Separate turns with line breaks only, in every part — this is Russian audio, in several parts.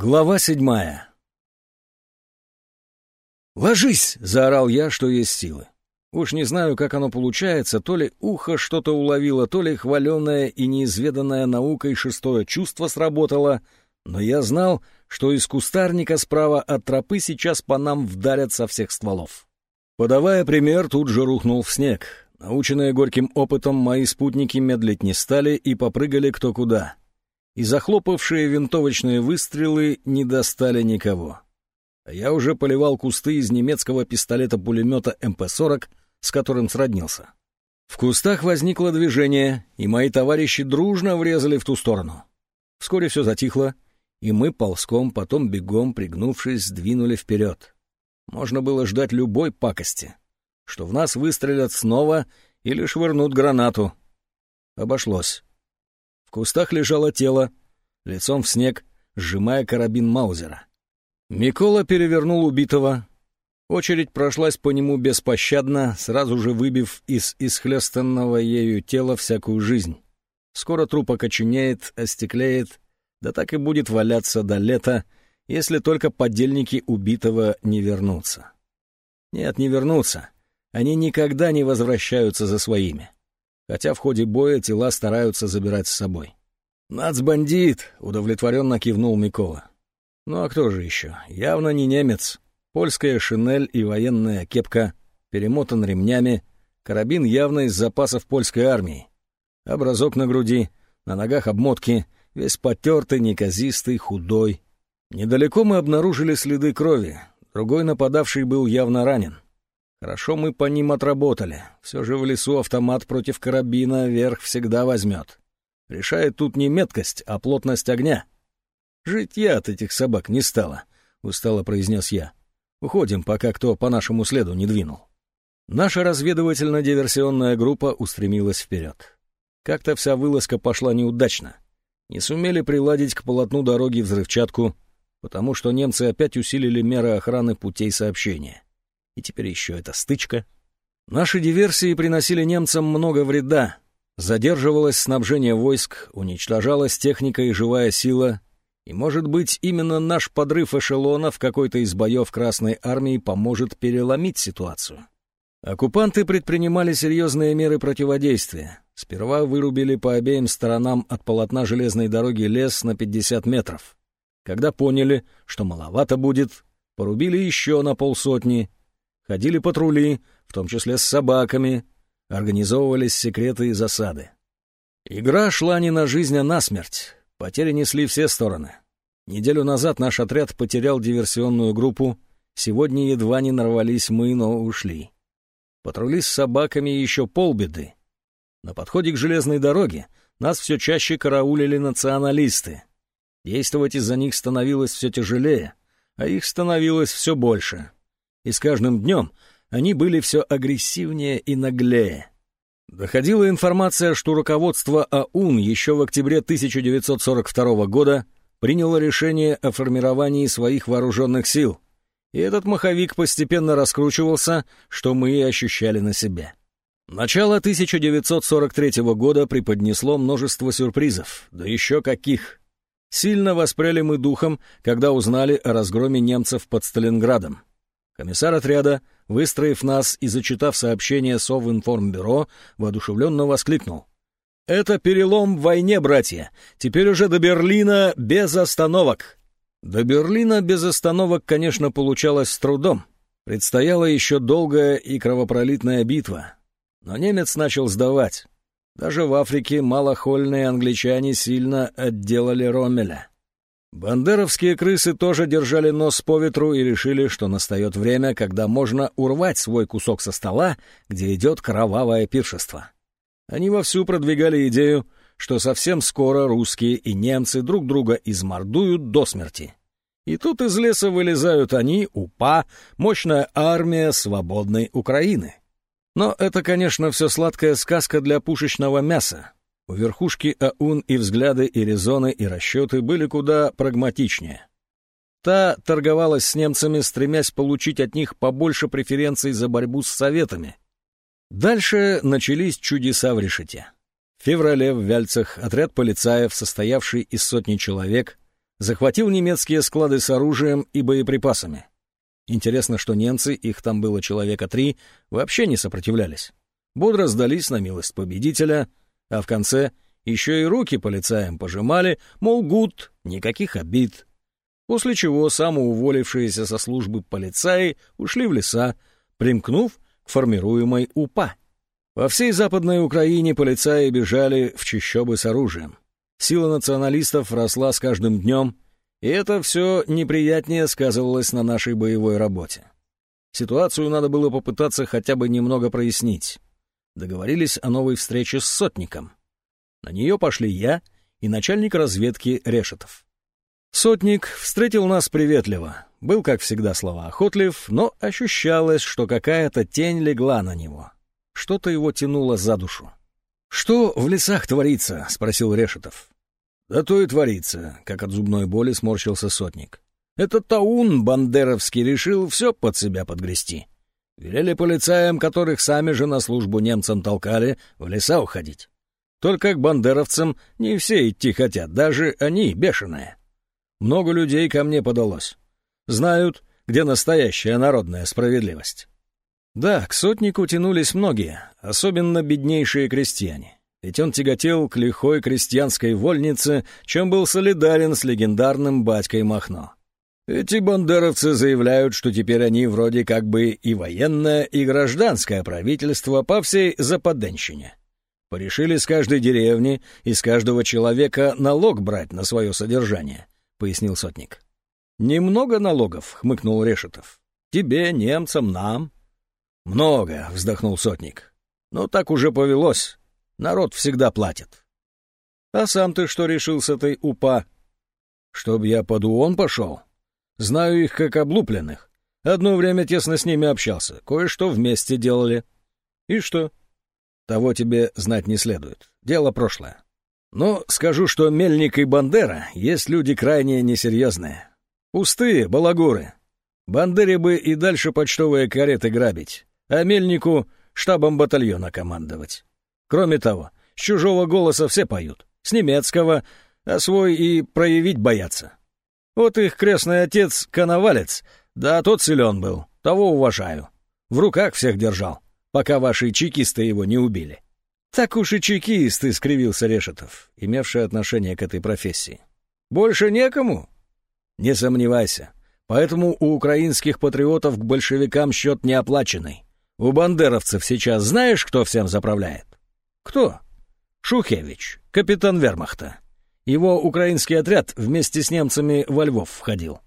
Глава седьмая «Ложись!» — заорал я, что есть силы. Уж не знаю, как оно получается, то ли ухо что-то уловило, то ли хваленное и неизведанное наукой шестое чувство сработало, но я знал, что из кустарника справа от тропы сейчас по нам вдарят со всех стволов. Подавая пример, тут же рухнул в снег. Наученные горьким опытом, мои спутники медлить не стали и попрыгали кто куда — и захлопавшие винтовочные выстрелы не достали никого. А я уже поливал кусты из немецкого пистолета-пулемета МП-40, с которым сроднился. В кустах возникло движение, и мои товарищи дружно врезали в ту сторону. Вскоре все затихло, и мы ползком, потом бегом, пригнувшись, двинули вперед. Можно было ждать любой пакости, что в нас выстрелят снова или швырнут гранату. Обошлось. В кустах лежало тело, лицом в снег, сжимая карабин Маузера. Микола перевернул убитого. Очередь прошлась по нему беспощадно, сразу же выбив из исхлестанного ею тела всякую жизнь. Скоро труп окоченеет, остеклеет, да так и будет валяться до лета, если только подельники убитого не вернутся. Нет, не вернутся. Они никогда не возвращаются за своими хотя в ходе боя тела стараются забирать с собой. «Нацбандит!» — удовлетворенно кивнул Микола. «Ну а кто же еще? Явно не немец. Польская шинель и военная кепка, перемотан ремнями, карабин явно из запасов польской армии. Образок на груди, на ногах обмотки, весь потертый, неказистый, худой. Недалеко мы обнаружили следы крови. Другой нападавший был явно ранен. Хорошо мы по ним отработали. Все же в лесу автомат против карабина верх всегда возьмет. Решает тут не меткость, а плотность огня. Жить я от этих собак не стало, — устало произнес я. Уходим, пока кто по нашему следу не двинул. Наша разведывательно-диверсионная группа устремилась вперед. Как-то вся вылазка пошла неудачно. Не сумели приладить к полотну дороги взрывчатку, потому что немцы опять усилили меры охраны путей сообщения и теперь еще эта стычка. Наши диверсии приносили немцам много вреда. Задерживалось снабжение войск, уничтожалась техника и живая сила, и, может быть, именно наш подрыв эшелона в какой-то из боев Красной Армии поможет переломить ситуацию. Оккупанты предпринимали серьезные меры противодействия. Сперва вырубили по обеим сторонам от полотна железной дороги лес на 50 метров. Когда поняли, что маловато будет, порубили еще на полсотни, Ходили патрули, в том числе с собаками, организовывались секреты и засады. Игра шла не на жизнь, а на смерть. Потери несли все стороны. Неделю назад наш отряд потерял диверсионную группу, сегодня едва не нарвались мы, но ушли. Патрули с собаками еще полбеды. На подходе к железной дороге нас все чаще караулили националисты. Действовать из-за них становилось все тяжелее, а их становилось все больше и с каждым днем они были все агрессивнее и наглее. Доходила информация, что руководство АУН еще в октябре 1942 года приняло решение о формировании своих вооруженных сил, и этот маховик постепенно раскручивался, что мы и ощущали на себе. Начало 1943 года преподнесло множество сюрпризов, да еще каких. Сильно воспряли мы духом, когда узнали о разгроме немцев под Сталинградом. Комиссар отряда, выстроив нас и зачитав сообщение Совинформбюро, воодушевленно воскликнул. «Это перелом в войне, братья! Теперь уже до Берлина без остановок!» До Берлина без остановок, конечно, получалось с трудом. Предстояла еще долгая и кровопролитная битва. Но немец начал сдавать. Даже в Африке малохольные англичане сильно отделали Роммеля. Бандеровские крысы тоже держали нос по ветру и решили, что настает время, когда можно урвать свой кусок со стола, где идет кровавое пиршество. Они вовсю продвигали идею, что совсем скоро русские и немцы друг друга измордуют до смерти. И тут из леса вылезают они, УПА, мощная армия свободной Украины. Но это, конечно, все сладкая сказка для пушечного мяса, у верхушки АУН и взгляды, и резоны, и расчеты были куда прагматичнее. Та торговалась с немцами, стремясь получить от них побольше преференций за борьбу с советами. Дальше начались чудеса в решете. В феврале в Вяльцах отряд полицаев, состоявший из сотни человек, захватил немецкие склады с оружием и боеприпасами. Интересно, что немцы, их там было человека три, вообще не сопротивлялись. Бодро сдались на милость победителя, а в конце еще и руки полицаям пожимали, мол, гуд, никаких обид. После чего самоуволившиеся со службы полицаи ушли в леса, примкнув к формируемой УПА. Во всей Западной Украине полицаи бежали в чащобы с оружием. Сила националистов росла с каждым днем, и это все неприятнее сказывалось на нашей боевой работе. Ситуацию надо было попытаться хотя бы немного прояснить. Договорились о новой встрече с сотником. На нее пошли я и начальник разведки Решетов. Сотник встретил нас приветливо, был, как всегда, словоохотлив, но ощущалось, что какая-то тень легла на него. Что-то его тянуло за душу. «Что в лесах творится?» — спросил Решетов. «Да то и творится», — как от зубной боли сморщился сотник. «Этот таун бандеровский решил все под себя подгрести. Велели полицаям, которых сами же на службу немцам толкали, в леса уходить. Только к бандеровцам не все идти хотят, даже они бешеные. Много людей ко мне подалось. Знают, где настоящая народная справедливость». Да, к сотнику тянулись многие, особенно беднейшие крестьяне ведь он тяготел к лихой крестьянской вольнице, чем был солидарен с легендарным батькой Махно. Эти бандеровцы заявляют, что теперь они вроде как бы и военное, и гражданское правительство по всей Западенщине. Порешили с каждой деревни и с каждого человека налог брать на свое содержание, — пояснил сотник. «Немного налогов», — хмыкнул Решетов. «Тебе, немцам, нам». «Много», — вздохнул сотник. «Но так уже повелось. Народ всегда платит. А сам ты что решил с этой УПА? Чтоб я под УОН пошел? Знаю их как облупленных. Одно время тесно с ними общался, кое-что вместе делали. И что? Того тебе знать не следует. Дело прошлое. Но скажу, что Мельник и Бандера есть люди крайне несерьезные. Пустые, балагуры. Бандере бы и дальше почтовые кареты грабить, а Мельнику штабом батальона командовать. Кроме того, с чужого голоса все поют, с немецкого, а свой и проявить боятся. Вот их крестный отец — коновалец, да тот силен был, того уважаю. В руках всех держал, пока ваши чекисты его не убили. Так уж и чекисты, — скривился Решетов, имевший отношение к этой профессии. Больше некому? Не сомневайся. Поэтому у украинских патриотов к большевикам счет неоплаченный. У бандеровцев сейчас знаешь, кто всем заправляет? «Кто?» «Шухевич, капитан вермахта. Его украинский отряд вместе с немцами во Львов входил.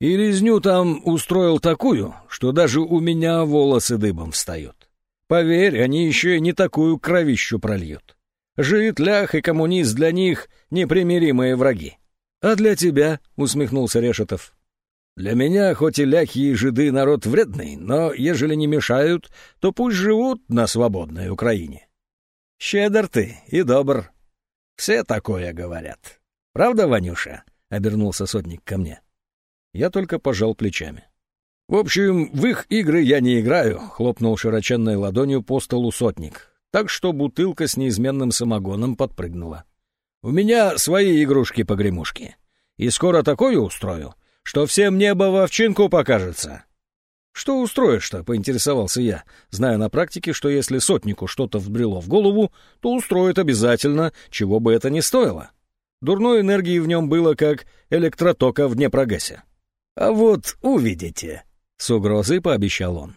И резню там устроил такую, что даже у меня волосы дыбом встают. Поверь, они еще и не такую кровищу прольют. Жид, лях и коммунист для них — непримиримые враги. А для тебя, — усмехнулся Решетов, — для меня, хоть и ляхи и жиды народ вредный, но ежели не мешают, то пусть живут на свободной Украине. Щедр ты и добр. Все такое говорят. Правда, Ванюша? — обернулся сотник ко мне. Я только пожал плечами. «В общем, в их игры я не играю», — хлопнул широченной ладонью по столу сотник, так что бутылка с неизменным самогоном подпрыгнула. «У меня свои игрушки-погремушки, и скоро такое устрою, что всем небо в овчинку покажется. «Что устроишь-то?» — поинтересовался я, зная на практике, что если сотнику что-то вбрело в голову, то устроит обязательно, чего бы это ни стоило. Дурной энергии в нем было, как электротока в Днепрогэсе. «А вот увидите», — с угрозой пообещал он.